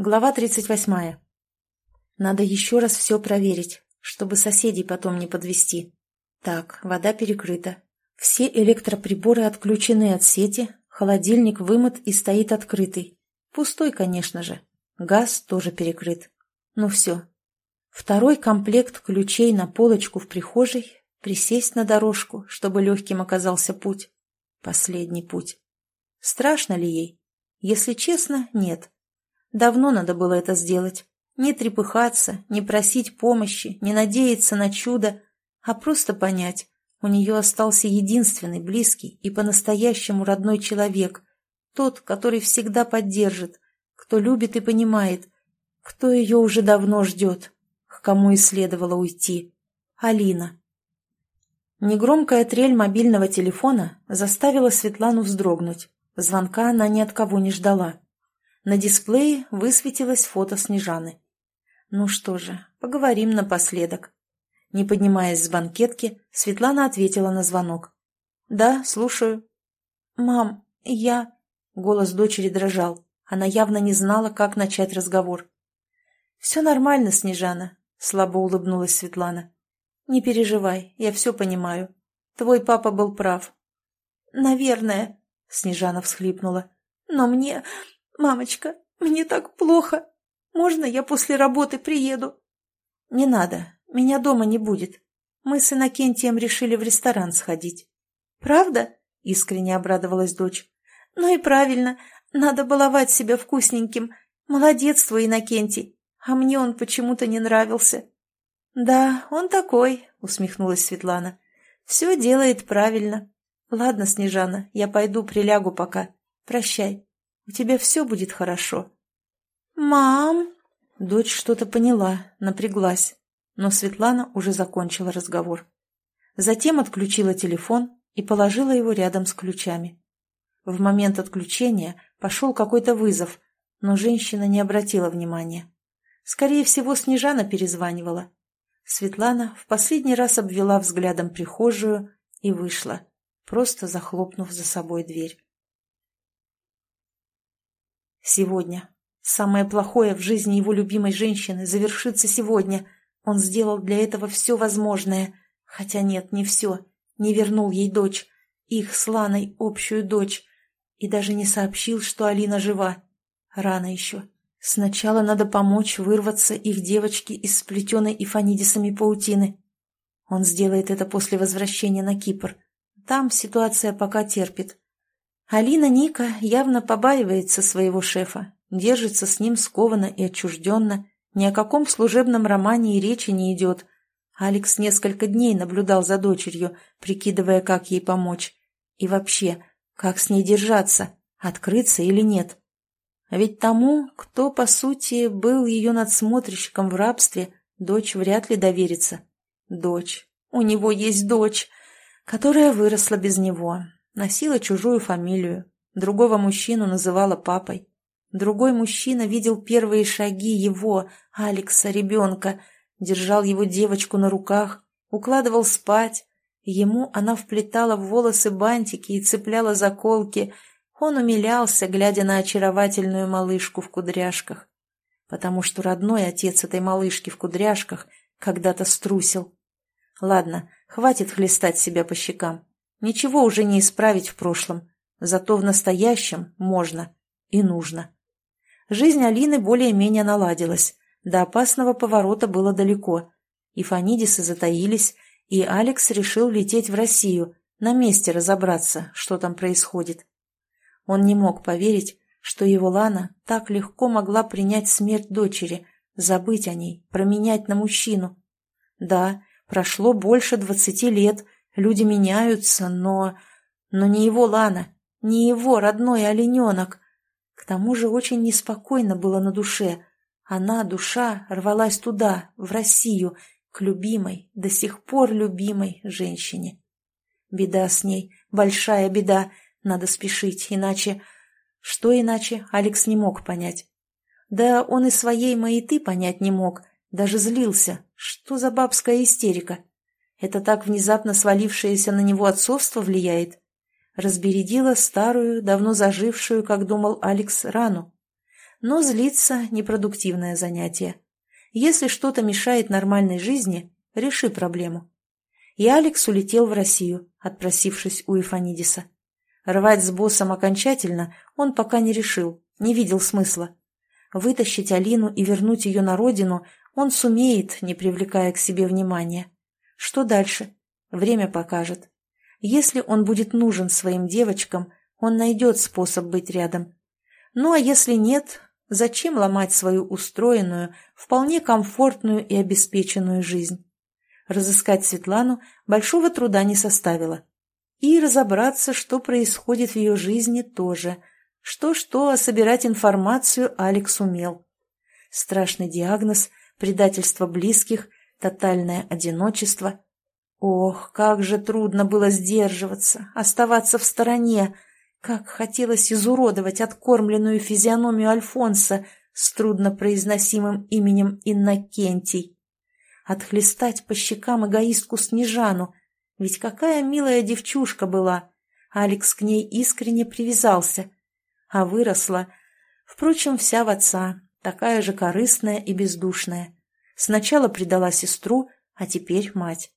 Глава 38. Надо еще раз все проверить, чтобы соседей потом не подвести. Так, вода перекрыта. Все электроприборы отключены от сети, холодильник вымыт и стоит открытый. Пустой, конечно же. Газ тоже перекрыт. Ну все. Второй комплект ключей на полочку в прихожей, присесть на дорожку, чтобы легким оказался путь. Последний путь. Страшно ли ей? Если честно, нет. Давно надо было это сделать. Не трепыхаться, не просить помощи, не надеяться на чудо, а просто понять, у нее остался единственный близкий и по-настоящему родной человек, тот, который всегда поддержит, кто любит и понимает, кто ее уже давно ждет, к кому и следовало уйти. Алина. Негромкая трель мобильного телефона заставила Светлану вздрогнуть. Звонка она ни от кого не ждала. На дисплее высветилось фото Снежаны. Ну что же, поговорим напоследок. Не поднимаясь с банкетки, Светлана ответила на звонок. «Да, слушаю». «Мам, я...» Голос дочери дрожал. Она явно не знала, как начать разговор. «Все нормально, Снежана», — слабо улыбнулась Светлана. «Не переживай, я все понимаю. Твой папа был прав». «Наверное», — Снежана всхлипнула. «Но мне... «Мамочка, мне так плохо. Можно я после работы приеду?» «Не надо. Меня дома не будет. Мы с Иннокентием решили в ресторан сходить». «Правда?» — искренне обрадовалась дочь. «Ну и правильно. Надо баловать себя вкусненьким. Молодец твой Иннокентий. А мне он почему-то не нравился». «Да, он такой», — усмехнулась Светлана. «Все делает правильно. Ладно, Снежана, я пойду прилягу пока. Прощай». У тебя все будет хорошо». «Мам!» Дочь что-то поняла, напряглась, но Светлана уже закончила разговор. Затем отключила телефон и положила его рядом с ключами. В момент отключения пошел какой-то вызов, но женщина не обратила внимания. Скорее всего, Снежана перезванивала. Светлана в последний раз обвела взглядом прихожую и вышла, просто захлопнув за собой дверь. Сегодня. Самое плохое в жизни его любимой женщины завершится сегодня. Он сделал для этого все возможное. Хотя нет, не все. Не вернул ей дочь. Их с Ланой общую дочь. И даже не сообщил, что Алина жива. Рано еще. Сначала надо помочь вырваться их девочке из сплетенной ифанидисами паутины. Он сделает это после возвращения на Кипр. Там ситуация пока терпит. Алина Ника явно побаивается своего шефа, держится с ним скованно и отчужденно, ни о каком служебном романе и речи не идет. Алекс несколько дней наблюдал за дочерью, прикидывая, как ей помочь. И вообще, как с ней держаться, открыться или нет. А ведь тому, кто, по сути, был ее надсмотрщиком в рабстве, дочь вряд ли доверится. Дочь. У него есть дочь, которая выросла без него, Носила чужую фамилию, другого мужчину называла папой. Другой мужчина видел первые шаги его, Алекса, ребенка, держал его девочку на руках, укладывал спать. Ему она вплетала в волосы бантики и цепляла заколки. Он умилялся, глядя на очаровательную малышку в кудряшках. Потому что родной отец этой малышки в кудряшках когда-то струсил. Ладно, хватит хлестать себя по щекам. Ничего уже не исправить в прошлом, зато в настоящем можно и нужно. Жизнь Алины более-менее наладилась, до опасного поворота было далеко. И Фанидисы затаились, и Алекс решил лететь в Россию, на месте разобраться, что там происходит. Он не мог поверить, что его Лана так легко могла принять смерть дочери, забыть о ней, променять на мужчину. Да, прошло больше двадцати лет – Люди меняются, но... Но не его Лана, не его родной олененок. К тому же очень неспокойно было на душе. Она, душа, рвалась туда, в Россию, к любимой, до сих пор любимой женщине. Беда с ней, большая беда, надо спешить, иначе... Что иначе, Алекс не мог понять. Да он и своей маяты понять не мог, даже злился. Что за бабская истерика? Это так внезапно свалившееся на него отцовство влияет. Разбередила старую, давно зажившую, как думал Алекс, рану. Но злиться – непродуктивное занятие. Если что-то мешает нормальной жизни, реши проблему. И Алекс улетел в Россию, отпросившись у Ифанидиса. Рвать с боссом окончательно он пока не решил, не видел смысла. Вытащить Алину и вернуть ее на родину он сумеет, не привлекая к себе внимания. Что дальше? Время покажет. Если он будет нужен своим девочкам, он найдет способ быть рядом. Ну а если нет, зачем ломать свою устроенную, вполне комфортную и обеспеченную жизнь? Разыскать Светлану большого труда не составило. И разобраться, что происходит в ее жизни, тоже. Что-что, а собирать информацию Алекс умел. Страшный диагноз, предательство близких, тотальное одиночество. Ох, как же трудно было сдерживаться, оставаться в стороне, как хотелось изуродовать откормленную физиономию Альфонса с труднопроизносимым именем Иннокентий. Отхлестать по щекам эгоистку Снежану, ведь какая милая девчушка была. Алекс к ней искренне привязался. А выросла, впрочем, вся в отца, такая же корыстная и бездушная. Сначала предала сестру, а теперь мать.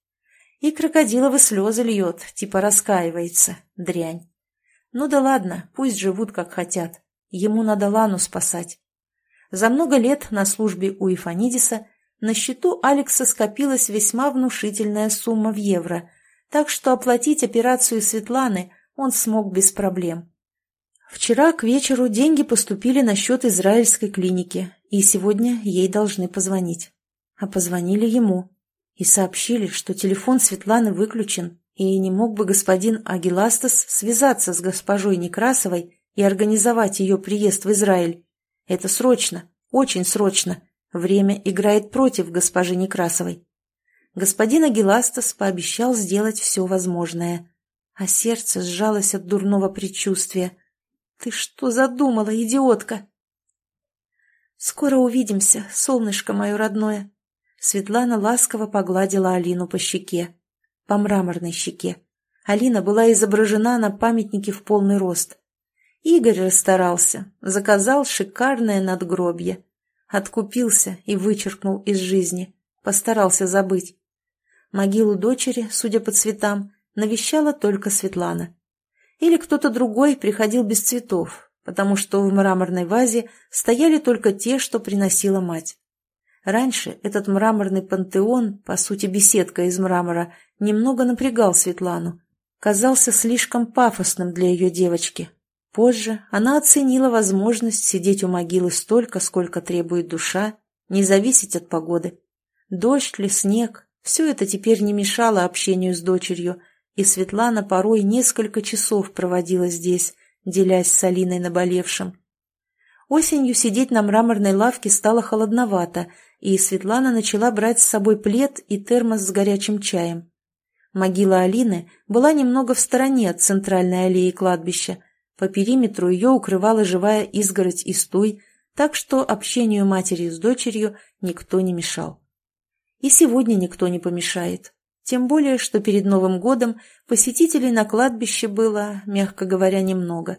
И крокодиловы слезы льет, типа раскаивается, дрянь. Ну да ладно, пусть живут как хотят. Ему надо Лану спасать. За много лет на службе у Ифанидиса на счету Алекса скопилась весьма внушительная сумма в евро, так что оплатить операцию Светланы он смог без проблем. Вчера к вечеру деньги поступили на счет израильской клиники, и сегодня ей должны позвонить. А позвонили ему и сообщили, что телефон Светланы выключен, и не мог бы господин Агиластас связаться с госпожой Некрасовой и организовать ее приезд в Израиль. Это срочно, очень срочно. Время играет против госпожи Некрасовой. Господин Агиластас пообещал сделать все возможное. А сердце сжалось от дурного предчувствия. «Ты что задумала, идиотка?» «Скоро увидимся, солнышко мое родное». Светлана ласково погладила Алину по щеке по мраморной щеке. Алина была изображена на памятнике в полный рост. Игорь расстарался, заказал шикарное надгробье. Откупился и вычеркнул из жизни, постарался забыть. Могилу дочери, судя по цветам, навещала только Светлана. Или кто-то другой приходил без цветов, потому что в мраморной вазе стояли только те, что приносила мать. Раньше этот мраморный пантеон, по сути беседка из мрамора, немного напрягал Светлану. Казался слишком пафосным для ее девочки. Позже она оценила возможность сидеть у могилы столько, сколько требует душа, не зависеть от погоды. Дождь ли, снег – все это теперь не мешало общению с дочерью, и Светлана порой несколько часов проводила здесь, делясь с Алиной наболевшим. Осенью сидеть на мраморной лавке стало холодновато, и Светлана начала брать с собой плед и термос с горячим чаем. Могила Алины была немного в стороне от центральной аллеи кладбища. По периметру ее укрывала живая изгородь и стуй, так что общению матери с дочерью никто не мешал. И сегодня никто не помешает. Тем более, что перед Новым годом посетителей на кладбище было, мягко говоря, немного.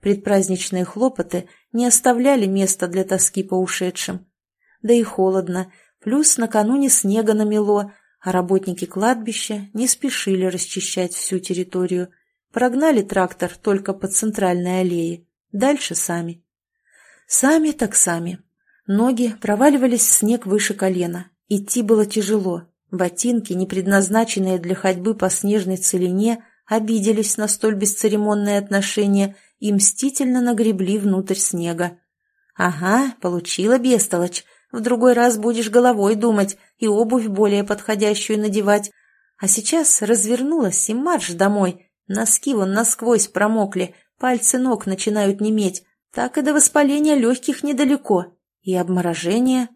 Предпраздничные хлопоты не оставляли места для тоски по ушедшим да и холодно, плюс накануне снега намело, а работники кладбища не спешили расчищать всю территорию. Прогнали трактор только по центральной аллее, дальше сами. Сами так сами. Ноги проваливались в снег выше колена, идти было тяжело. Ботинки, не предназначенные для ходьбы по снежной целине, обиделись на столь бесцеремонное отношение и мстительно нагребли внутрь снега. «Ага, получила бестолочь, в другой раз будешь головой думать и обувь более подходящую надевать. А сейчас развернулась и марш домой. Носки вон насквозь промокли, пальцы ног начинают неметь. Так и до воспаления легких недалеко. И обморожение.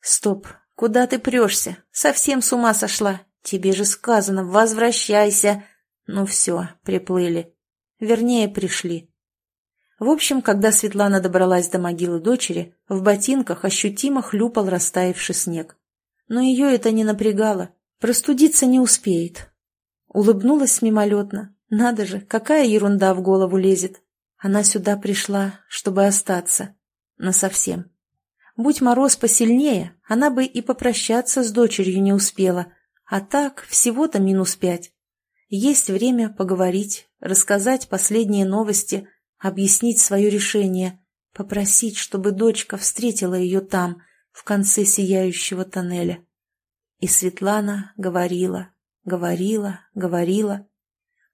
Стоп, куда ты прешься? Совсем с ума сошла. Тебе же сказано, возвращайся. Ну все, приплыли. Вернее, пришли. В общем, когда Светлана добралась до могилы дочери, в ботинках ощутимо хлюпал растаявший снег. Но ее это не напрягало. Простудиться не успеет. Улыбнулась мимолетно. Надо же, какая ерунда в голову лезет. Она сюда пришла, чтобы остаться. Насовсем. Будь мороз посильнее, она бы и попрощаться с дочерью не успела, а так всего-то минус пять. Есть время поговорить, рассказать последние новости, объяснить свое решение, попросить, чтобы дочка встретила ее там, в конце сияющего тоннеля. И Светлана говорила, говорила, говорила.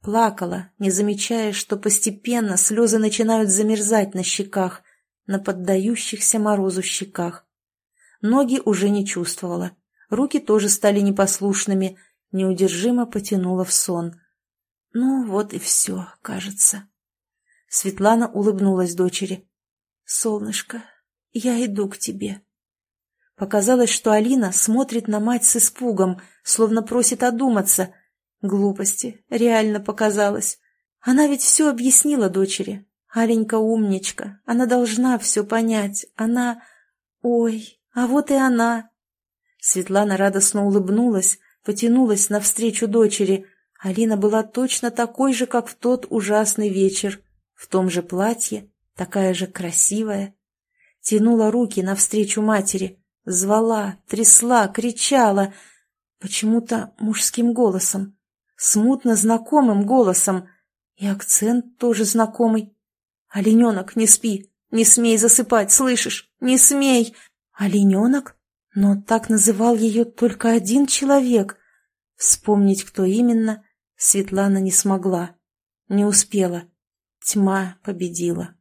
Плакала, не замечая, что постепенно слезы начинают замерзать на щеках, на поддающихся морозу щеках. Ноги уже не чувствовала, руки тоже стали непослушными, неудержимо потянула в сон. Ну, вот и все, кажется. Светлана улыбнулась дочери. «Солнышко, я иду к тебе». Показалось, что Алина смотрит на мать с испугом, словно просит одуматься. Глупости, реально показалось. Она ведь все объяснила дочери. Аленька умничка, она должна все понять. Она... Ой, а вот и она. Светлана радостно улыбнулась, потянулась навстречу дочери. Алина была точно такой же, как в тот ужасный вечер. В том же платье, такая же красивая. Тянула руки навстречу матери. Звала, трясла, кричала. Почему-то мужским голосом. Смутно знакомым голосом. И акцент тоже знакомый. «Олененок, не спи! Не смей засыпать, слышишь? Не смей!» «Олененок? Но так называл ее только один человек. Вспомнить, кто именно, Светлана не смогла. Не успела. Тьма победила.